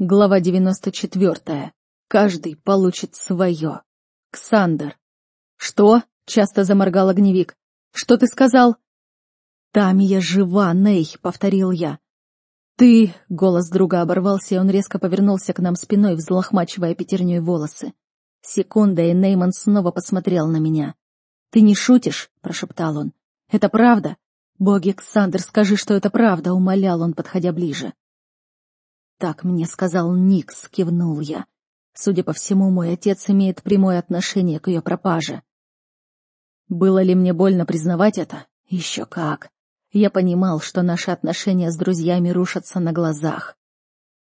Глава 94. Каждый получит свое. Ксандер. «Что?» — часто заморгал огневик. «Что ты сказал?» «Тамия жива, Ней», — повторил я. «Ты...» — голос друга оборвался, и он резко повернулся к нам спиной, взлохмачивая пятерней волосы. Секунда, и Нейман снова посмотрел на меня. «Ты не шутишь?» — прошептал он. «Это правда?» «Боги, Ксандр, скажи, что это правда», — умолял он, подходя ближе. «Так мне сказал Никс», — кивнул я. Судя по всему, мой отец имеет прямое отношение к ее пропаже. Было ли мне больно признавать это? Еще как. Я понимал, что наши отношения с друзьями рушатся на глазах.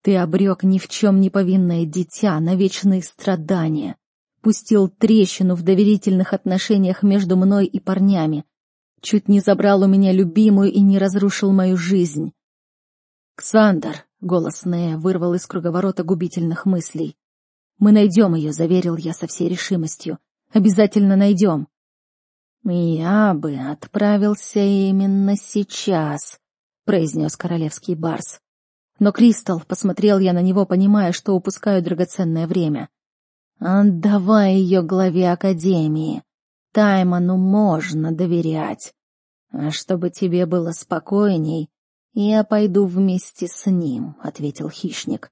Ты обрек ни в чем не повинное дитя на вечные страдания, пустил трещину в доверительных отношениях между мной и парнями, чуть не забрал у меня любимую и не разрушил мою жизнь. «Ксандр!» — голос Нея вырвал из круговорота губительных мыслей. «Мы найдем ее», — заверил я со всей решимостью. «Обязательно найдем». «Я бы отправился именно сейчас», — произнес королевский барс. Но Кристал, посмотрел я на него, понимая, что упускаю драгоценное время. «Отдавай ее главе Академии. Тайману можно доверять. А чтобы тебе было спокойней, я пойду вместе с ним», — ответил хищник.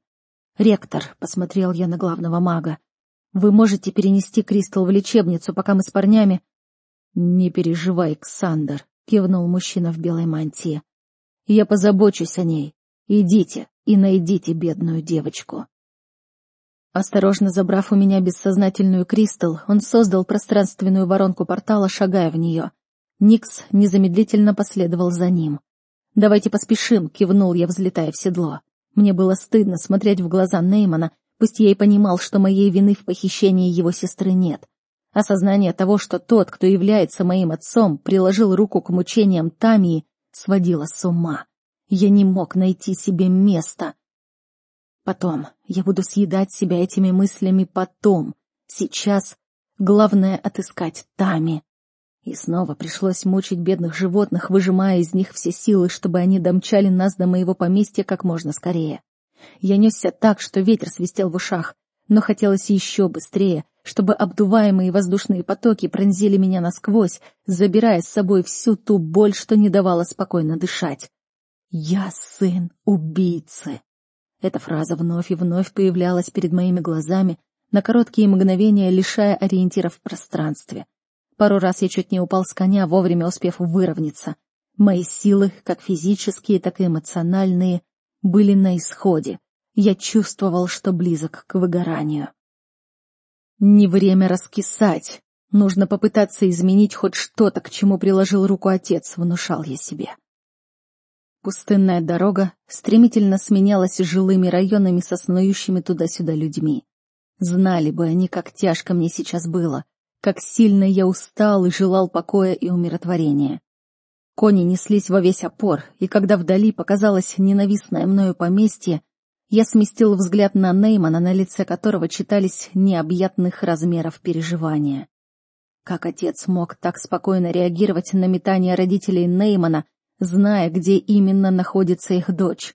«Ректор», — посмотрел я на главного мага, — «вы можете перенести Кристал в лечебницу, пока мы с парнями...» «Не переживай, Ксандр», — кивнул мужчина в белой мантии. «Я позабочусь о ней. Идите и найдите бедную девочку». Осторожно забрав у меня бессознательную Кристал, он создал пространственную воронку портала, шагая в нее. Никс незамедлительно последовал за ним. «Давайте поспешим», — кивнул я, взлетая в седло. Мне было стыдно смотреть в глаза Неймана, пусть я и понимал, что моей вины в похищении его сестры нет. Осознание того, что тот, кто является моим отцом, приложил руку к мучениям Тамии, сводило с ума. Я не мог найти себе места. Потом. Я буду съедать себя этими мыслями потом. Сейчас главное отыскать Тами. И снова пришлось мучить бедных животных, выжимая из них все силы, чтобы они домчали нас до моего поместья как можно скорее. Я несся так, что ветер свистел в ушах, но хотелось еще быстрее, чтобы обдуваемые воздушные потоки пронзили меня насквозь, забирая с собой всю ту боль, что не давала спокойно дышать. «Я сын убийцы!» Эта фраза вновь и вновь появлялась перед моими глазами, на короткие мгновения лишая ориентира в пространстве. Пару раз я чуть не упал с коня, вовремя успев выровняться. Мои силы, как физические, так и эмоциональные, были на исходе. Я чувствовал, что близок к выгоранию. Не время раскисать. Нужно попытаться изменить хоть что-то, к чему приложил руку отец, внушал я себе. Пустынная дорога стремительно сменялась жилыми районами со снующими туда-сюда людьми. Знали бы они, как тяжко мне сейчас было — как сильно я устал и желал покоя и умиротворения. Кони неслись во весь опор, и когда вдали показалось ненавистное мною поместье, я сместил взгляд на Неймана, на лице которого читались необъятных размеров переживания. Как отец мог так спокойно реагировать на метание родителей Неймана, зная, где именно находится их дочь?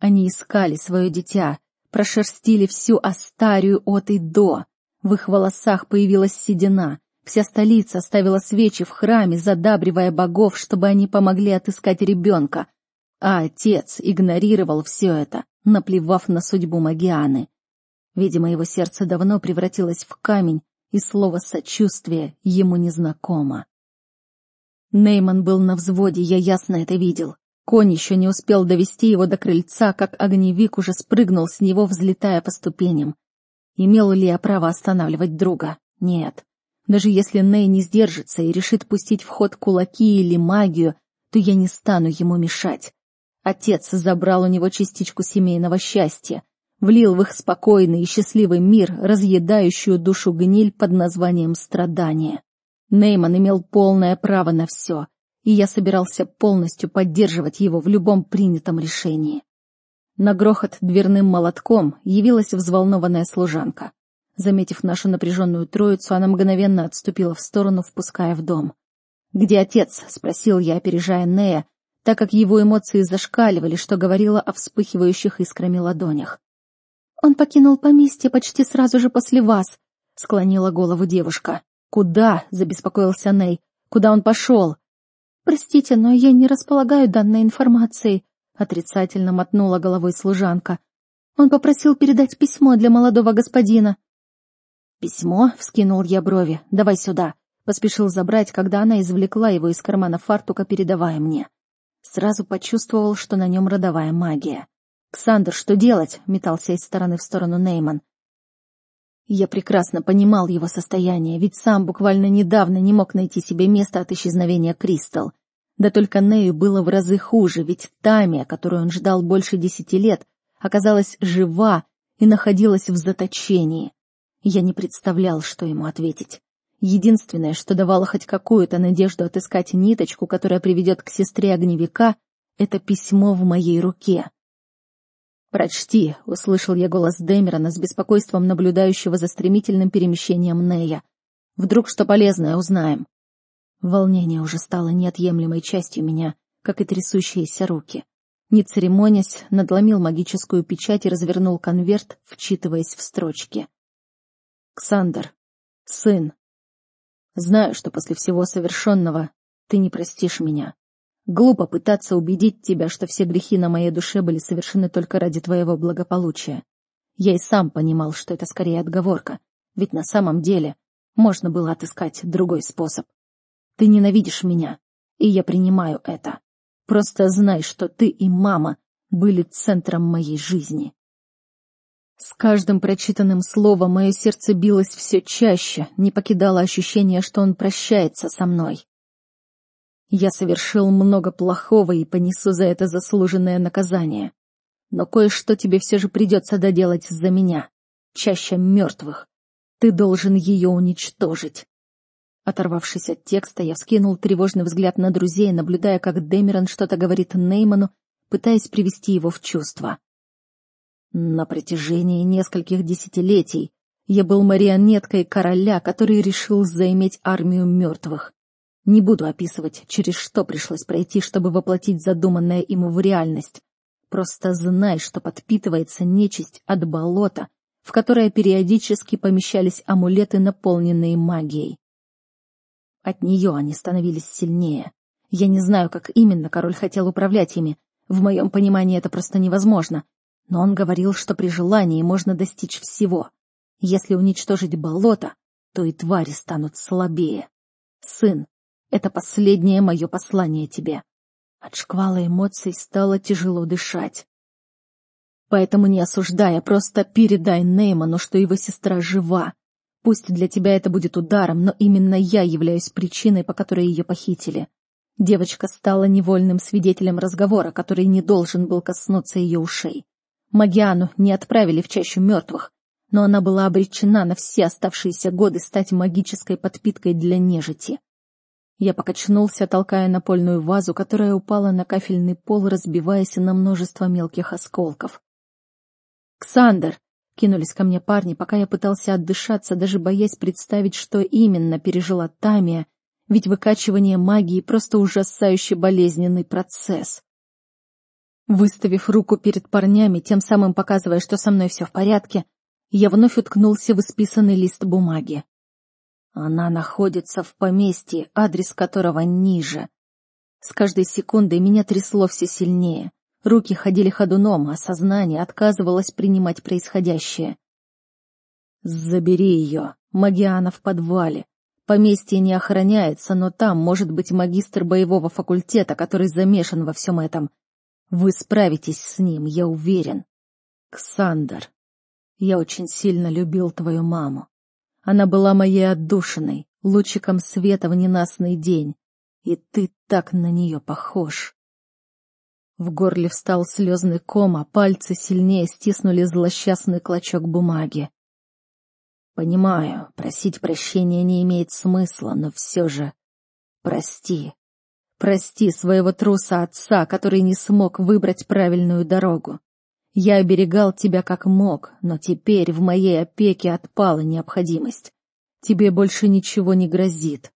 Они искали свое дитя, прошерстили всю Астарию от и до, в их волосах появилась седина. Вся столица ставила свечи в храме, задабривая богов, чтобы они помогли отыскать ребенка. А отец игнорировал все это, наплевав на судьбу Магианы. Видимо, его сердце давно превратилось в камень, и слово «сочувствие» ему незнакомо. Нейман был на взводе, я ясно это видел. Конь еще не успел довести его до крыльца, как огневик уже спрыгнул с него, взлетая по ступеням. Имел ли я право останавливать друга? Нет. Даже если Ней не сдержится и решит пустить в ход кулаки или магию, то я не стану ему мешать. Отец забрал у него частичку семейного счастья, влил в их спокойный и счастливый мир разъедающую душу гниль под названием страдания. Нейман имел полное право на все, и я собирался полностью поддерживать его в любом принятом решении. На грохот дверным молотком явилась взволнованная служанка. Заметив нашу напряженную троицу, она мгновенно отступила в сторону, впуская в дом. «Где отец?» — спросил я, опережая Нея, так как его эмоции зашкаливали, что говорило о вспыхивающих искрами ладонях. Он покинул поместье почти сразу же после вас, склонила голову девушка. Куда? забеспокоился Ней. Куда он пошел? Простите, но я не располагаю данной информацией, отрицательно мотнула головой служанка. Он попросил передать письмо для молодого господина. «Письмо?» — вскинул я брови. «Давай сюда». Поспешил забрать, когда она извлекла его из кармана фартука, передавая мне. Сразу почувствовал, что на нем родовая магия. «Ксандр, что делать?» — метался из стороны в сторону Нейман. Я прекрасно понимал его состояние, ведь сам буквально недавно не мог найти себе места от исчезновения Кристал. Да только Нею было в разы хуже, ведь Тамия, которую он ждал больше десяти лет, оказалась жива и находилась в заточении. Я не представлял, что ему ответить. Единственное, что давало хоть какую-то надежду отыскать ниточку, которая приведет к сестре огневика, это письмо в моей руке. «Прочти», — услышал я голос Дэмерона с беспокойством наблюдающего за стремительным перемещением Нея. «Вдруг что полезное узнаем». Волнение уже стало неотъемлемой частью меня, как и трясущиеся руки. Не церемонясь, надломил магическую печать и развернул конверт, вчитываясь в строчки. «Ксандр, сын, знаю, что после всего совершенного ты не простишь меня. Глупо пытаться убедить тебя, что все грехи на моей душе были совершены только ради твоего благополучия. Я и сам понимал, что это скорее отговорка, ведь на самом деле можно было отыскать другой способ. Ты ненавидишь меня, и я принимаю это. Просто знай, что ты и мама были центром моей жизни. С каждым прочитанным словом мое сердце билось все чаще, не покидало ощущение, что он прощается со мной. Я совершил много плохого и понесу за это заслуженное наказание. Но кое-что тебе все же придется доделать за меня. Чаще мертвых. Ты должен ее уничтожить. Оторвавшись от текста, я вскинул тревожный взгляд на друзей, наблюдая, как Дэмерон что-то говорит Нейману, пытаясь привести его в чувство. На протяжении нескольких десятилетий я был марионеткой короля, который решил заиметь армию мертвых. Не буду описывать, через что пришлось пройти, чтобы воплотить задуманное ему в реальность. Просто знай, что подпитывается нечисть от болота, в которое периодически помещались амулеты, наполненные магией. От нее они становились сильнее. Я не знаю, как именно король хотел управлять ими. В моем понимании это просто невозможно. Но он говорил, что при желании можно достичь всего. Если уничтожить болото, то и твари станут слабее. Сын, это последнее мое послание тебе. От шквала эмоций стало тяжело дышать. Поэтому не осуждай, а просто передай Нейману, что его сестра жива, Пусть для тебя это будет ударом, но именно я являюсь причиной, по которой ее похитили. Девочка стала невольным свидетелем разговора, который не должен был коснуться ее ушей. Магиану не отправили в чащу мертвых, но она была обречена на все оставшиеся годы стать магической подпиткой для нежити. Я покачнулся, толкая напольную вазу, которая упала на кафельный пол, разбиваясь на множество мелких осколков. «Ксандр!» Кинулись ко мне парни, пока я пытался отдышаться, даже боясь представить, что именно пережила Тамия, ведь выкачивание магии — просто ужасающий болезненный процесс. Выставив руку перед парнями, тем самым показывая, что со мной все в порядке, я вновь уткнулся в исписанный лист бумаги. Она находится в поместье, адрес которого ниже. С каждой секундой меня трясло все сильнее. Руки ходили ходуном, а сознание отказывалось принимать происходящее. «Забери ее. Магиана в подвале. Поместье не охраняется, но там может быть магистр боевого факультета, который замешан во всем этом. Вы справитесь с ним, я уверен. Ксандр, я очень сильно любил твою маму. Она была моей отдушиной, лучиком света в ненастный день, и ты так на нее похож. В горле встал слезный ком, а пальцы сильнее стиснули злосчастный клочок бумаги. Понимаю, просить прощения не имеет смысла, но все же прости. Прости своего труса отца, который не смог выбрать правильную дорогу. Я оберегал тебя как мог, но теперь в моей опеке отпала необходимость. Тебе больше ничего не грозит.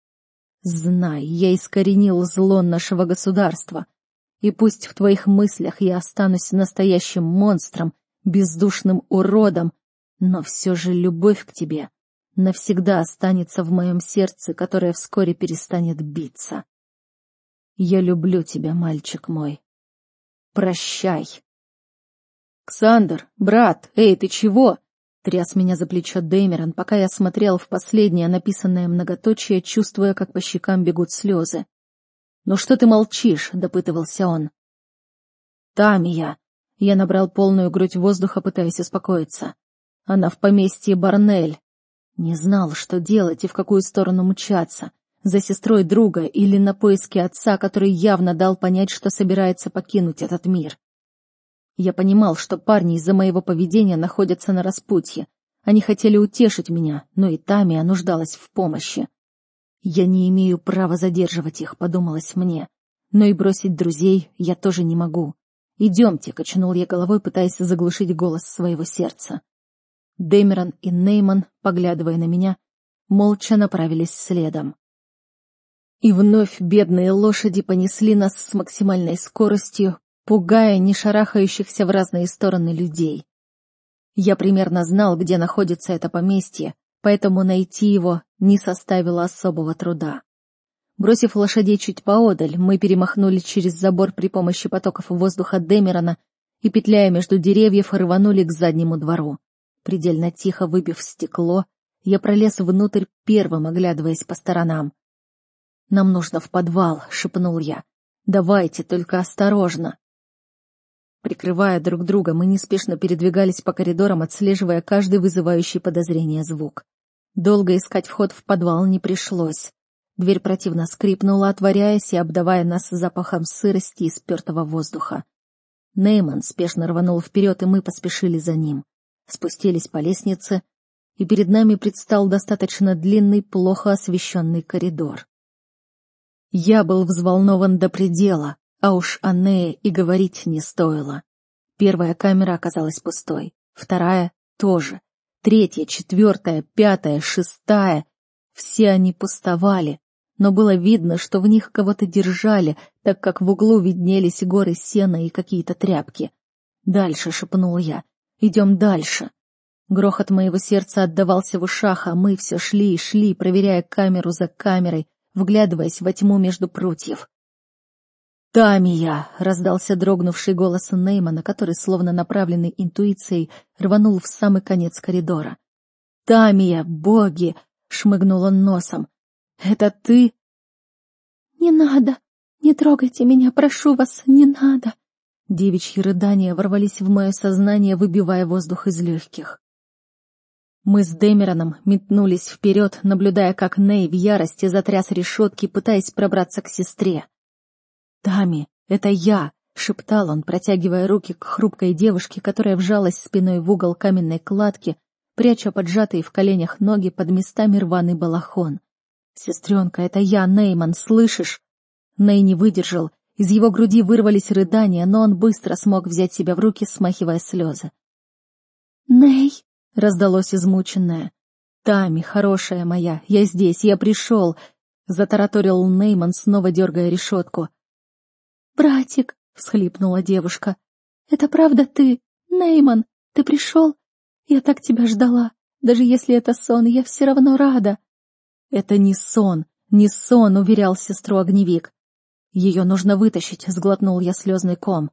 Знай, я искоренил зло нашего государства, и пусть в твоих мыслях я останусь настоящим монстром, бездушным уродом, но все же любовь к тебе навсегда останется в моем сердце, которое вскоре перестанет биться. Я люблю тебя, мальчик мой. Прощай. Ксандр, брат, эй, ты чего? Тряс меня за плечо Дэмерон, пока я смотрел в последнее написанное многоточие, чувствуя, как по щекам бегут слезы. «Ну что ты молчишь?» — допытывался он. «Тамия!» — я набрал полную грудь воздуха, пытаясь успокоиться. «Она в поместье Барнель. Не знал, что делать и в какую сторону мчаться. За сестрой друга или на поиски отца, который явно дал понять, что собирается покинуть этот мир. Я понимал, что парни из-за моего поведения находятся на распутье. Они хотели утешить меня, но и Тамия нуждалась в помощи. Я не имею права задерживать их, подумалось мне. Но и бросить друзей я тоже не могу. «Идемте», — качнул я головой, пытаясь заглушить голос своего сердца. Дэмерон и Нейман, поглядывая на меня, молча направились следом. И вновь бедные лошади понесли нас с максимальной скоростью, пугая не шарахающихся в разные стороны людей. Я примерно знал, где находится это поместье, поэтому найти его не составило особого труда. Бросив лошадей чуть поодаль, мы перемахнули через забор при помощи потоков воздуха Демерона и, петляя между деревьев, рванули к заднему двору. Предельно тихо выбив стекло, я пролез внутрь первым, оглядываясь по сторонам. «Нам нужно в подвал», — шепнул я. «Давайте, только осторожно». Прикрывая друг друга, мы неспешно передвигались по коридорам, отслеживая каждый вызывающий подозрение звук. Долго искать вход в подвал не пришлось. Дверь противно скрипнула, отворяясь и обдавая нас запахом сырости и спертого воздуха. Нейман спешно рванул вперед, и мы поспешили за ним спустились по лестнице, и перед нами предстал достаточно длинный, плохо освещенный коридор. Я был взволнован до предела, а уж о Нее и говорить не стоило. Первая камера оказалась пустой, вторая — тоже, третья, четвертая, пятая, шестая — все они пустовали, но было видно, что в них кого-то держали, так как в углу виднелись горы сена и какие-то тряпки. «Дальше», — шепнул я, Идем дальше. Грохот моего сердца отдавался в ушах, а мы все шли и шли, проверяя камеру за камерой, вглядываясь во тьму между прутьев. «Тамия!» — раздался дрогнувший голос Неймана, который, словно направленный интуицией, рванул в самый конец коридора. «Тамия! Боги!» — шмыгнул он носом. «Это ты?» «Не надо! Не трогайте меня, прошу вас, не надо!» Девичьи рыдания ворвались в мое сознание, выбивая воздух из легких. Мы с Дэмероном метнулись вперед, наблюдая, как Ней в ярости затряс решетки, пытаясь пробраться к сестре. «Тами, это я!» — шептал он, протягивая руки к хрупкой девушке, которая вжалась спиной в угол каменной кладки, пряча поджатые в коленях ноги под местами рваный балахон. «Сестренка, это я, Нейман, слышишь?» Ней не выдержал из его груди вырвались рыдания, но он быстро смог взять себя в руки, смахивая слезы. «Ней!» — раздалось измученное. «Тами, хорошая моя, я здесь, я пришел!» — затараторил Нейман, снова дергая решетку. «Братик!» — всхлипнула девушка. «Это правда ты, Нейман? Ты пришел? Я так тебя ждала. Даже если это сон, я все равно рада». «Это не сон, не сон», — уверял сестру огневик. Ее нужно вытащить, сглотнул я слезный ком.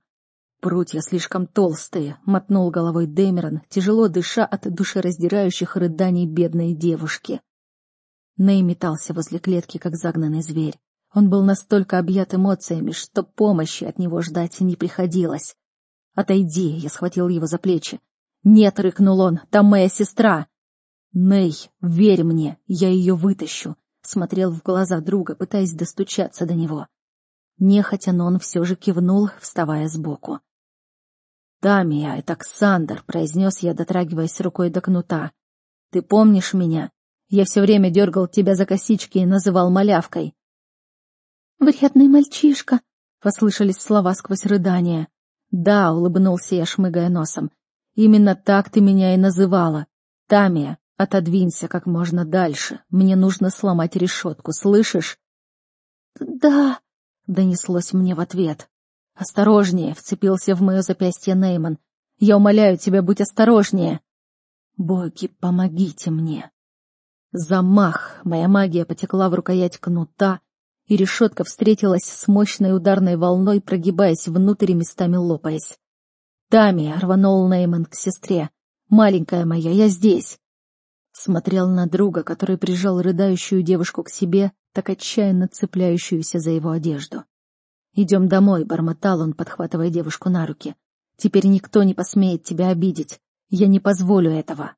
Прутья слишком толстые, мотнул головой Дэмерон, тяжело дыша от душераздирающих рыданий бедной девушки. Ней метался возле клетки, как загнанный зверь. Он был настолько объят эмоциями, что помощи от него ждать не приходилось. «Отойди!» — я схватил его за плечи. «Нет!» — рыкнул он. «Там моя сестра!» «Ней, верь мне, я ее вытащу!» Смотрел в глаза друга, пытаясь достучаться до него. Нехотя, но он все же кивнул, вставая сбоку. «Тамия, это Ксандр», — произнес я, дотрагиваясь рукой до кнута. «Ты помнишь меня? Я все время дергал тебя за косички и называл малявкой». «Вредный мальчишка», — послышались слова сквозь рыдания. «Да», — улыбнулся я, шмыгая носом. «Именно так ты меня и называла. Тамия, отодвинься как можно дальше. Мне нужно сломать решетку, слышишь?» «Да», — донеслось мне в ответ. «Осторожнее!» — вцепился в мое запястье Нейман. Я умоляю тебя, будь осторожнее. Боги, помогите мне. Замах. Моя магия потекла в рукоять кнута, и решетка встретилась с мощной ударной волной, прогибаясь внутрь и местами лопаясь. «Тами!» — рванул Нейман к сестре. «Маленькая моя, я здесь!» Смотрел на друга, который прижал рыдающую девушку к себе, так отчаянно цепляющуюся за его одежду. «Идем домой», — бормотал он, подхватывая девушку на руки. «Теперь никто не посмеет тебя обидеть. Я не позволю этого».